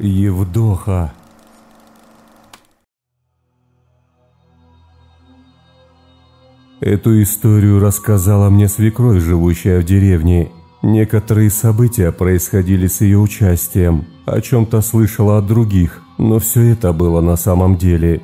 Евдоха. Эту историю рассказала мне свекровь, живущая в деревне. Некоторые события происходили с ее участием, о чем-то слышала от других, но все это было на самом деле.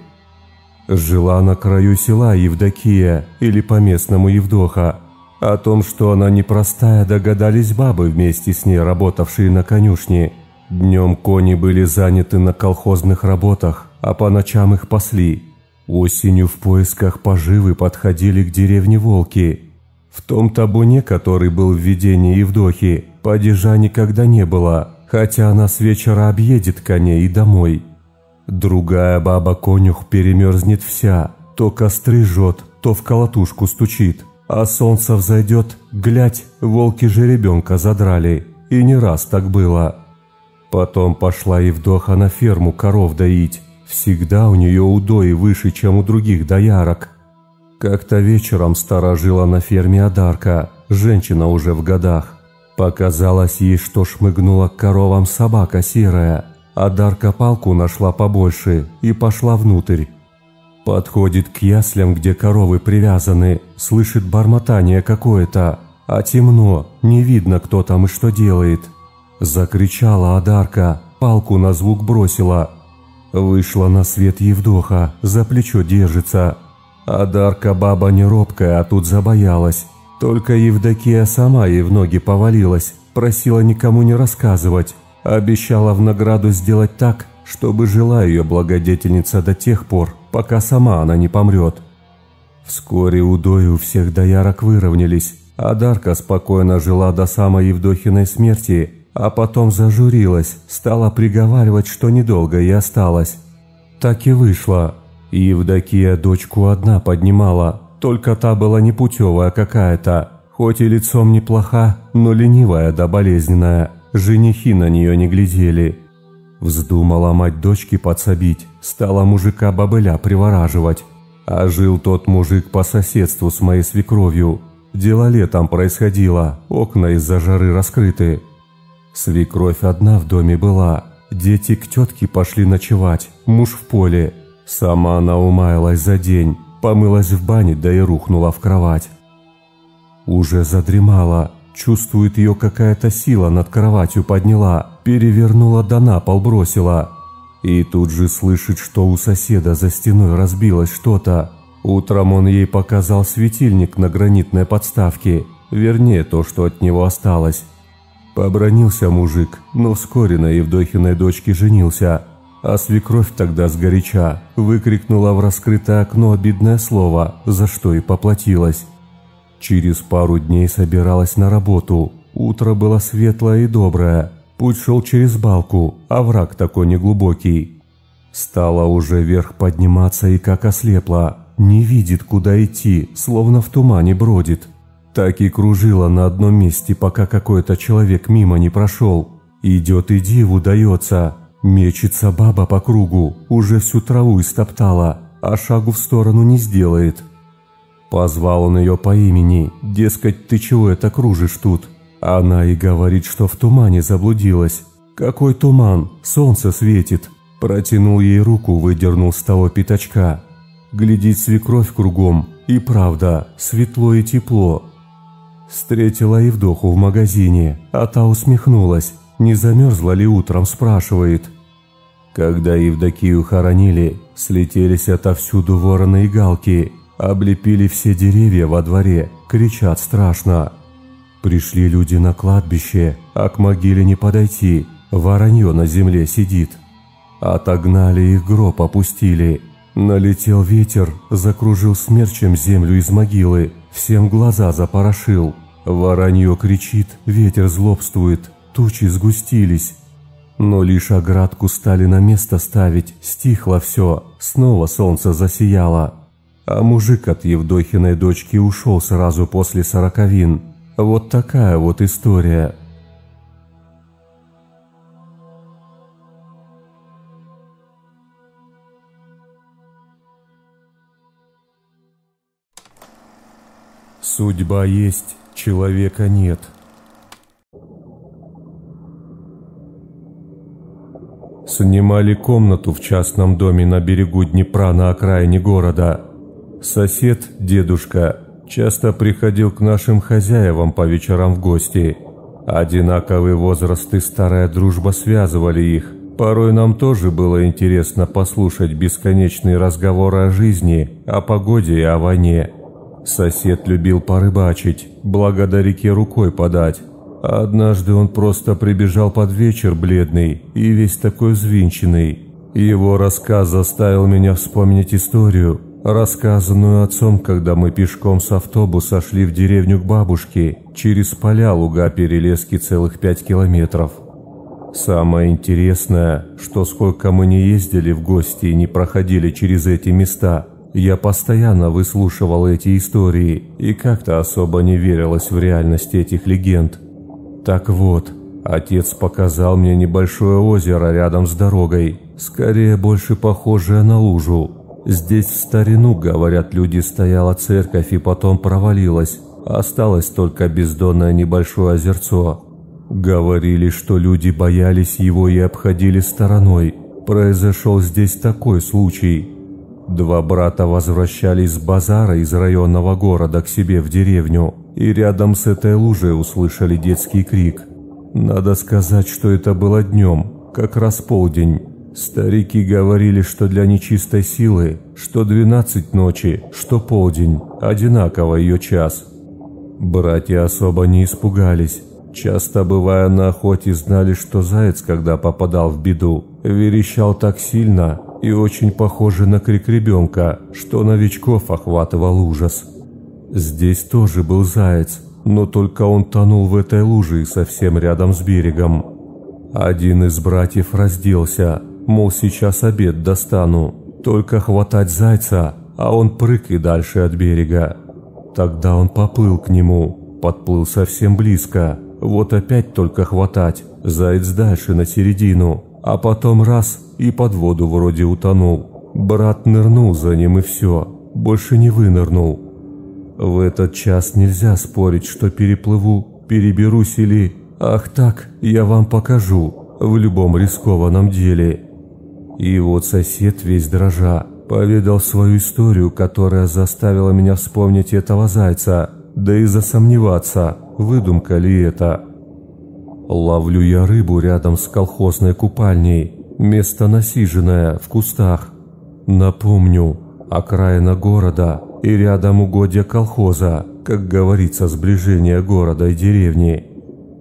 Жила на краю села Евдокия, или по-местному Евдоха. О том, что она непростая, догадались бабы вместе с ней, работавшие на конюшне. Днем кони были заняты на колхозных работах, а по ночам их пасли. Осенью в поисках поживы подходили к деревне волки. В том табуне, который был в видении Евдохи, падежа никогда не было, хотя она с вечера объедет коней и домой. Другая баба-конюх перемерзнет вся, то костры жжет, то в колотушку стучит, а солнце взойдет, глядь, волки же ребенка задрали, и не раз так было. Потом пошла Евдоха на ферму коров доить, Всегда у нее удои выше, чем у других доярок. Как-то вечером сторожила на ферме Адарка, женщина уже в годах. Показалось ей, что шмыгнула к коровам собака серая. Адарка палку нашла побольше и пошла внутрь. Подходит к яслям, где коровы привязаны, слышит бормотание какое-то, а темно, не видно, кто там и что делает. Закричала Адарка, палку на звук бросила, Вышла на свет Евдоха, за плечо держится. А Дарка баба не робкая, а тут забоялась. Только Евдокия сама ей в ноги повалилась, просила никому не рассказывать. Обещала в награду сделать так, чтобы жила ее благодетельница до тех пор, пока сама она не помрет. Вскоре удои у всех доярок выровнялись, а Дарка спокойно жила до самой Евдохиной смерти а потом зажурилась, стала приговаривать, что недолго и осталось. Так и вышло. И Евдокия дочку одна поднимала, только та была непутевая какая-то, хоть и лицом неплоха, но ленивая да болезненная, женихи на нее не глядели. Вздумала мать дочки подсобить, стала мужика бобыля привораживать. А жил тот мужик по соседству с моей свекровью. Дело летом происходило, окна из-за жары раскрыты, Свекровь одна в доме была. Дети к тетке пошли ночевать, муж в поле. Сама она умаялась за день, помылась в бане, да и рухнула в кровать. Уже задремала, чувствует ее какая-то сила над кроватью подняла, перевернула да на пол бросила. И тут же слышит, что у соседа за стеной разбилось что-то. Утром он ей показал светильник на гранитной подставке, вернее то, что от него осталось. Побронился мужик, но вскоре на Евдохиной дочке женился. А свекровь тогда сгоряча выкрикнула в раскрытое окно обидное слово, за что и поплатилась. Через пару дней собиралась на работу. Утро было светлое и доброе. Путь шел через балку, а враг такой неглубокий. Стала уже вверх подниматься и как ослепла. Не видит, куда идти, словно в тумане бродит. Так и кружила на одном месте, пока какой-то человек мимо не прошел. Идет и диву дается. Мечется баба по кругу, уже всю траву истоптала, а шагу в сторону не сделает. Позвал он ее по имени, дескать, ты чего это кружишь тут? Она и говорит, что в тумане заблудилась. Какой туман? Солнце светит. Протянул ей руку, выдернул с того пятачка. Глядит свекровь кругом, и правда, светло и тепло, Встретила Евдоху в магазине, а та усмехнулась. Не замерзла ли утром, спрашивает. Когда Евдокию хоронили, слетелись отовсюду вороны и галки, облепили все деревья во дворе, кричат страшно. Пришли люди на кладбище, а к могиле не подойти, воронье на земле сидит. Отогнали их гроб, опустили. Налетел ветер, закружил смерчем землю из могилы, всем глаза запорошил. Воронье кричит, ветер злобствует, тучи сгустились. Но лишь оградку стали на место ставить, стихло все, снова солнце засияло. А мужик от Евдохиной дочки ушел сразу после сороковин. Вот такая вот история. Судьба есть, человека нет. Снимали комнату в частном доме на берегу Днепра на окраине города. Сосед, дедушка, часто приходил к нашим хозяевам по вечерам в гости. Одинаковый возраст и старая дружба связывали их. Порой нам тоже было интересно послушать бесконечные разговоры о жизни, о погоде и о войне. Сосед любил порыбачить, благо до реке рукой подать. Однажды он просто прибежал под вечер бледный и весь такой взвинченный. Его рассказ заставил меня вспомнить историю, рассказанную отцом, когда мы пешком с автобуса шли в деревню к бабушке, через поля, луга, перелески целых пять километров. Самое интересное, что сколько мы не ездили в гости и не проходили через эти места, я постоянно выслушивал эти истории и как-то особо не верилось в реальность этих легенд. Так вот, отец показал мне небольшое озеро рядом с дорогой, скорее больше похожее на лужу, Здесь в старину, говорят люди, стояла церковь и потом провалилась. Осталось только бездонное небольшое озерцо. Говорили, что люди боялись его и обходили стороной. Произошел здесь такой случай. Два брата возвращались с базара из районного города к себе в деревню, и рядом с этой лужей услышали детский крик. Надо сказать, что это было днем, как раз полдень. Старики говорили, что для нечистой силы, что двенадцать ночи, что полдень, одинаково ее час. Братья особо не испугались. Часто бывая на охоте, знали, что заяц, когда попадал в беду, верещал так сильно и очень похоже на крик ребенка, что новичков охватывал ужас. Здесь тоже был заяц, но только он тонул в этой луже и совсем рядом с берегом. Один из братьев разделся, Мол, сейчас обед достану, только хватать зайца, а он прыг и дальше от берега. Тогда он поплыл к нему, подплыл совсем близко. Вот опять только хватать, заяц дальше на середину, а потом раз и под воду вроде утонул. Брат нырнул за ним и все, больше не вынырнул. В этот час нельзя спорить, что переплыву, переберусь или... Ах так, я вам покажу, в любом рискованном деле. И вот сосед весь дрожа поведал свою историю, которая заставила меня вспомнить этого зайца, да и засомневаться, выдумка ли это. Ловлю я рыбу рядом с колхозной купальней, место насиженное, в кустах. Напомню, окраина города и рядом угодья колхоза, как говорится, сближение города и деревни.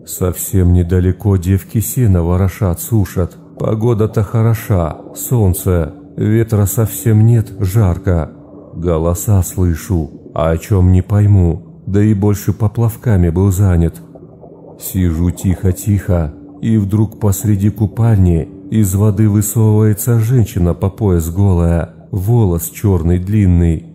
Совсем недалеко девки сено ворошат, сушат, Погода-то хороша, солнце, ветра совсем нет, жарко. Голоса слышу, а о чем не пойму, да и больше поплавками был занят. Сижу тихо-тихо, и вдруг посреди купальни из воды высовывается женщина по пояс голая, волос черный длинный.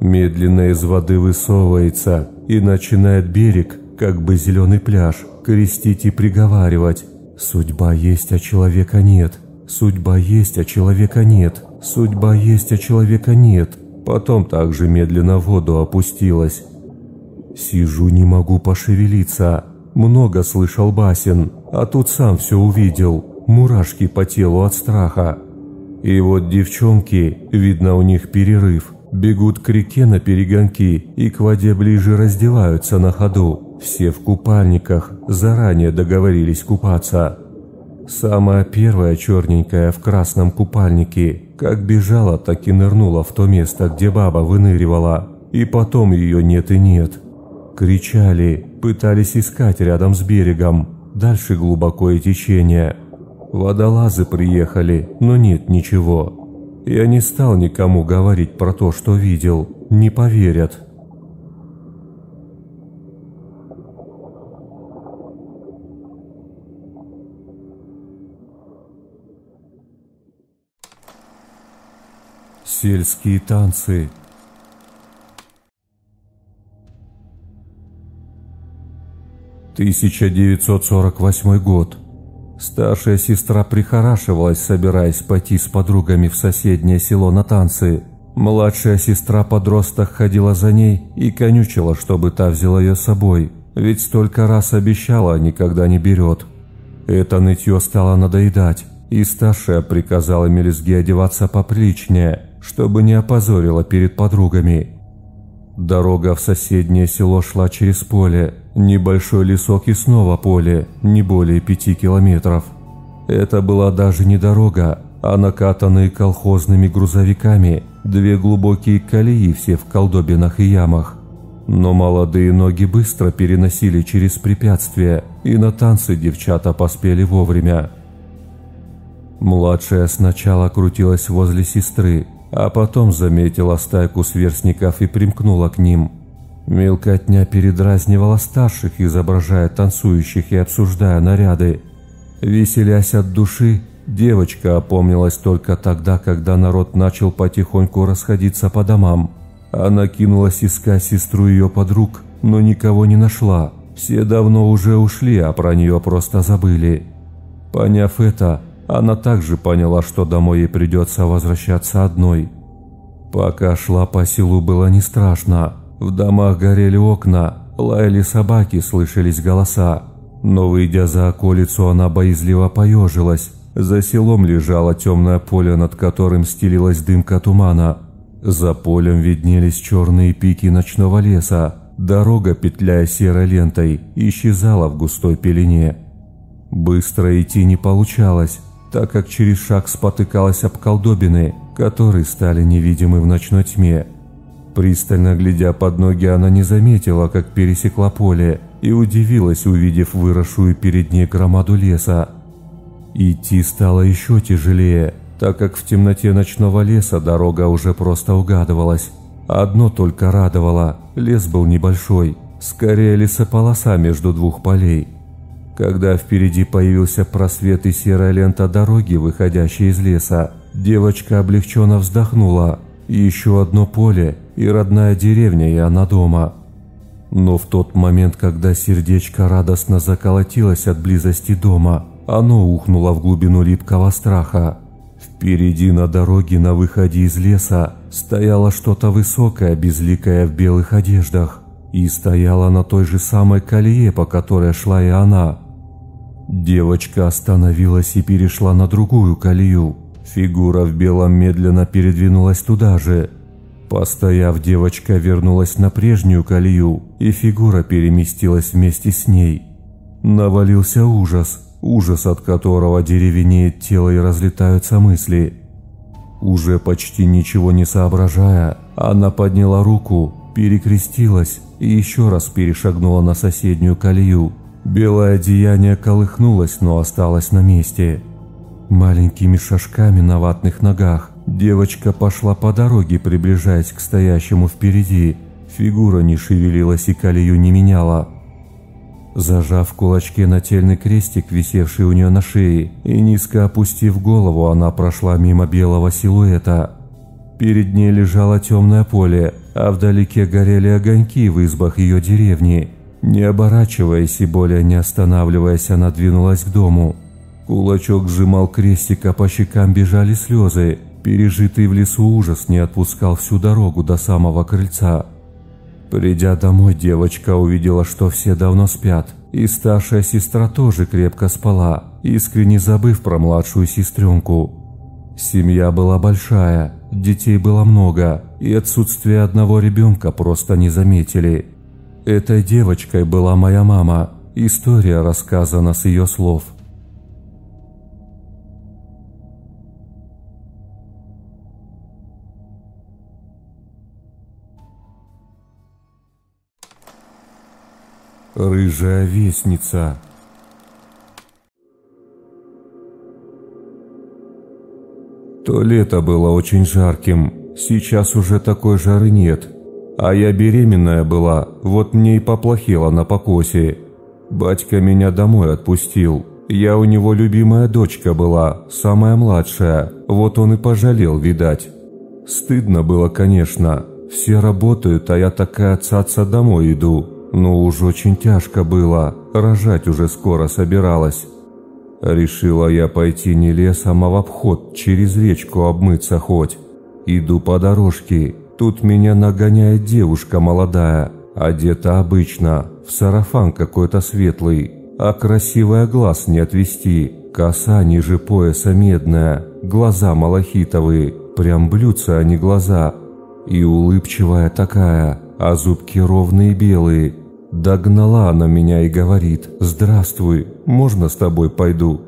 Медленно из воды высовывается и начинает берег, как бы зеленый пляж, крестить и приговаривать. Судьба есть, а человека нет. Судьба есть, а человека нет. Судьба есть, а человека нет. Потом также медленно в воду опустилась. Сижу, не могу пошевелиться. Много слышал басен, а тут сам все увидел. Мурашки по телу от страха. И вот девчонки, видно у них перерыв, бегут к реке на перегонки и к воде ближе раздеваются на ходу. Все в купальниках, заранее договорились купаться. Самая первая черненькая в красном купальнике, как бежала, так и нырнула в то место, где баба выныривала, и потом ее нет и нет. Кричали, пытались искать рядом с берегом, дальше глубокое течение. Водолазы приехали, но нет ничего. Я не стал никому говорить про то, что видел, не поверят. Сельские танцы. Тысяча девятьсот сорок восьмой год. Старшая сестра прихорашивалась, собираясь пойти с подругами в соседнее село на танцы. Младшая сестра-подросток ходила за ней и конючила, чтобы та взяла ее с собой, ведь столько раз обещала, никогда не берет. Это нытье стало надоедать. и старшая приказала Мелизге одеваться поприличнее, чтобы не опозорила перед подругами. Дорога в соседнее село шла через поле, небольшой лесок и снова поле, не более пяти километров. Это была даже не дорога, а накатанные колхозными грузовиками две глубокие колеи все в колдобинах и ямах. Но молодые ноги быстро переносили через препятствия, и на танцы девчата поспели вовремя. Младшая сначала крутилась возле сестры, а потом заметила стайку сверстников и примкнула к ним. Мелкотня передразнивала старших, изображая танцующих и обсуждая наряды. Веселясь от души, девочка опомнилась только тогда, когда народ начал потихоньку расходиться по домам. Она кинулась искать сестру ее подруг, но никого не нашла. Все давно уже ушли, а про нее просто забыли. Поняв это, она также поняла, что домой ей придется возвращаться одной. Пока шла по селу, было не страшно. В домах горели окна, лаяли собаки, слышались голоса. Но, выйдя за околицу, она боязливо поежилась. За селом лежало темное поле, над которым стелилась дымка тумана. За полем виднелись черные пики ночного леса. Дорога, петляя серой лентой, исчезала в густой пелене. Быстро идти не получалось, так как через шаг спотыкалась об колдобины, которые стали невидимы в ночной тьме. Пристально глядя под ноги, она не заметила, как пересекла поле, и удивилась, увидев выросшую перед ней громаду леса. Идти стало еще тяжелее – так как в темноте ночного леса дорога уже просто угадывалась. Одно только радовало – лес был небольшой, скорее лесополоса между двух полей. Когда впереди появился просвет и серая лента дороги, выходящей из леса, девочка облегченно вздохнула. Еще одно поле и родная деревня, и она дома. Но в тот момент, когда сердечко радостно заколотилось от близости дома, оно ухнуло в глубину липкого страха. Впереди на дороге на выходе из леса стояло что-то высокое, безликое в белых одеждах, и стояла на той же самой колее, по которой шла и она. Девочка остановилась и перешла на другую колею. Фигура в белом медленно передвинулась туда же. Постояв, девочка вернулась на прежнюю колею, и фигура переместилась вместе с ней. Навалился ужас – ужас от которого деревенеет тело и разлетаются мысли. Уже почти ничего не соображая, она подняла руку, перекрестилась и еще раз перешагнула на соседнюю колею. Белое одеяние колыхнулось, но осталось на месте. Маленькими шажками на ватных ногах девочка пошла по дороге, приближаясь к стоящему впереди. Фигура не шевелилась и колею не меняла. Зажав в кулачке нательный крестик, висевший у нее на шее, и низко опустив голову, она прошла мимо белого силуэта. Перед ней лежало темное поле, а вдалеке горели огоньки в избах ее деревни. Не оборачиваясь и более не останавливаясь, она двинулась к дому. Кулачок сжимал крестик, а по щекам бежали слезы. Пережитый в лесу ужас не отпускал всю дорогу до самого крыльца. Придя домой, девочка увидела, что все давно спят, и старшая сестра тоже крепко спала, искренне забыв про младшую сестренку. Семья была большая, детей было много, и отсутствие одного ребенка просто не заметили. Этой девочкой была моя мама, история рассказана с ее слов – Рыжая вестница. То лето было очень жарким, сейчас уже такой жары нет. А я беременная была, вот мне и поплохело на покосе. Батька меня домой отпустил. Я у него любимая дочка была, самая младшая, вот он и пожалел, видать. Стыдно было, конечно. Все работают, а я такая отцаться домой иду но уж очень тяжко было, рожать уже скоро собиралась. Решила я пойти не лесом, а в обход, через речку обмыться хоть. Иду по дорожке, тут меня нагоняет девушка молодая, одета обычно, в сарафан какой-то светлый, а красивая глаз не отвести, Коса ниже пояса медная, глаза малахитовые, прям блюдца, а не глаза. И улыбчивая такая, а зубки ровные белые. Догнала она меня и говорит, «Здравствуй, можно с тобой пойду?»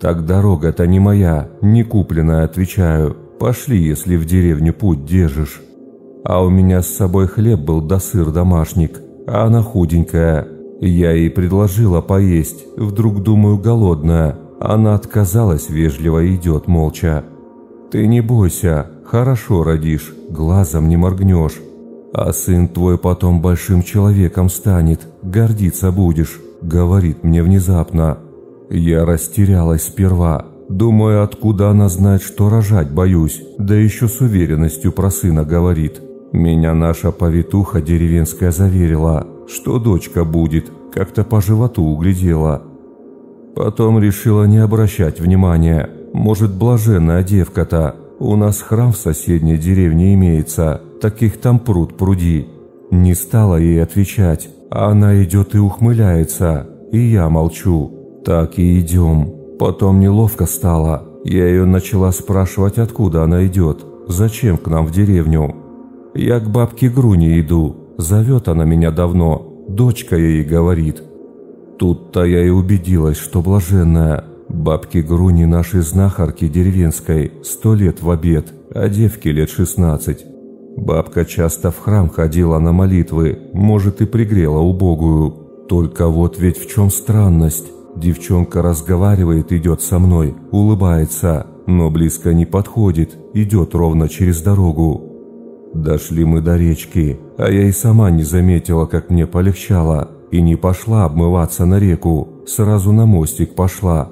«Так дорога-то не моя, не купленная, отвечаю. Пошли, если в деревню путь держишь». А у меня с собой хлеб был да сыр домашник, а она худенькая. Я ей предложила поесть, вдруг думаю голодная. Она отказалась, вежливо идет молча. «Ты не бойся, хорошо родишь, глазом не моргнешь. А сын твой потом большим человеком станет, гордиться будешь», — говорит мне внезапно. Я растерялась сперва, думаю, откуда она знает, что рожать боюсь, да еще с уверенностью про сына говорит. Меня наша повитуха деревенская заверила, что дочка будет, как-то по животу углядела. Потом решила не обращать внимания. Может, блаженная девка-то. У нас храм в соседней деревне имеется, таких там пруд пруди. Не стала ей отвечать, а она идет и ухмыляется, и я молчу. Так и идем. Потом неловко стало. Я ее начала спрашивать, откуда она идет, зачем к нам в деревню. Я к бабке Груне иду. Зовет она меня давно. Дочка ей говорит. Тут-то я и убедилась, что блаженная. Бабки Груни нашей знахарки деревенской сто лет в обед, а девке лет шестнадцать. Бабка часто в храм ходила на молитвы, может и пригрела убогую. Только вот ведь в чем странность. Девчонка разговаривает, идет со мной, улыбается, но близко не подходит, идет ровно через дорогу. Дошли мы до речки, а я и сама не заметила, как мне полегчало, и не пошла обмываться на реку, сразу на мостик пошла.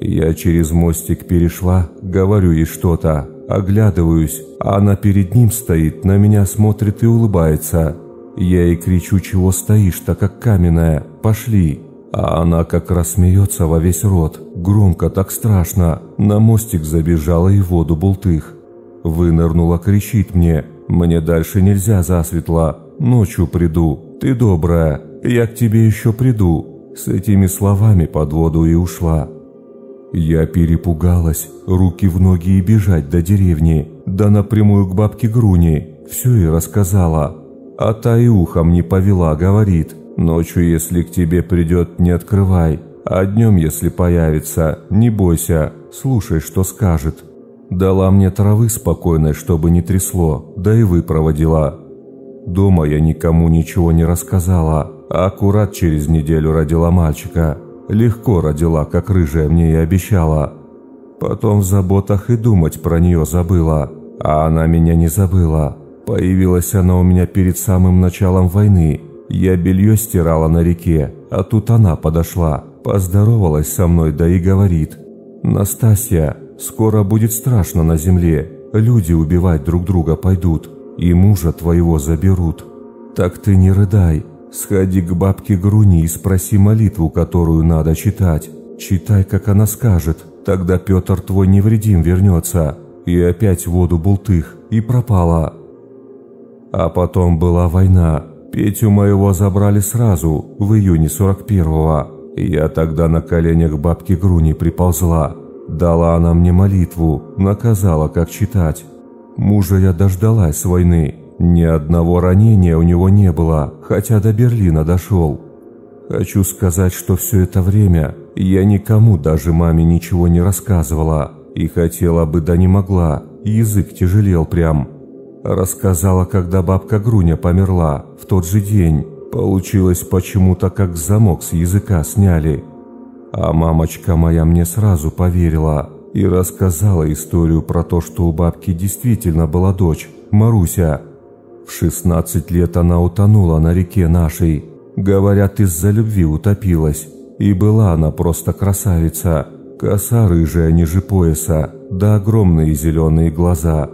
Я через мостик перешла, говорю ей что-то, оглядываюсь, а она перед ним стоит, на меня смотрит и улыбается. Я ей кричу, чего стоишь-то, как каменная, пошли. А она как раз смеется во весь рот, громко, так страшно, на мостик забежала и воду бултых. Вынырнула, кричит мне, мне дальше нельзя засветло. Ночью приду. Ты добрая. Я к тебе еще приду. С этими словами под воду и ушла. Я перепугалась. Руки в ноги и бежать до деревни. Да напрямую к бабке Груни. Все и рассказала. А та и ухом не повела, говорит. Ночью, если к тебе придет, не открывай. А днем, если появится, не бойся. Слушай, что скажет. Дала мне травы спокойной, чтобы не трясло, да и выпроводила. Дома я никому ничего не рассказала, а аккурат через неделю родила мальчика. Легко родила, как рыжая мне и обещала. Потом в заботах и думать про нее забыла, а она меня не забыла. Появилась она у меня перед самым началом войны. Я белье стирала на реке, а тут она подошла, поздоровалась со мной, да и говорит. «Настасья, Скоро будет страшно на земле, люди убивать друг друга пойдут, и мужа твоего заберут. Так ты не рыдай, сходи к бабке Груни и спроси молитву, которую надо читать. Читай, как она скажет, тогда Петр твой невредим вернется. И опять воду бултых, и пропала. А потом была война. Петю моего забрали сразу, в июне 41-го. Я тогда на коленях бабки Груни приползла, Дала она мне молитву, наказала, как читать. Мужа я дождалась с войны. Ни одного ранения у него не было, хотя до Берлина дошел. Хочу сказать, что все это время я никому, даже маме, ничего не рассказывала. И хотела бы, да не могла, язык тяжелел прям. Рассказала, когда бабка Груня померла, в тот же день. Получилось почему-то, как замок с языка сняли. А мамочка моя мне сразу поверила и рассказала историю про то, что у бабки действительно была дочь, Маруся. В 16 лет она утонула на реке нашей. Говорят, из-за любви утопилась. И была она просто красавица. Коса рыжая ниже пояса, да огромные зеленые глаза.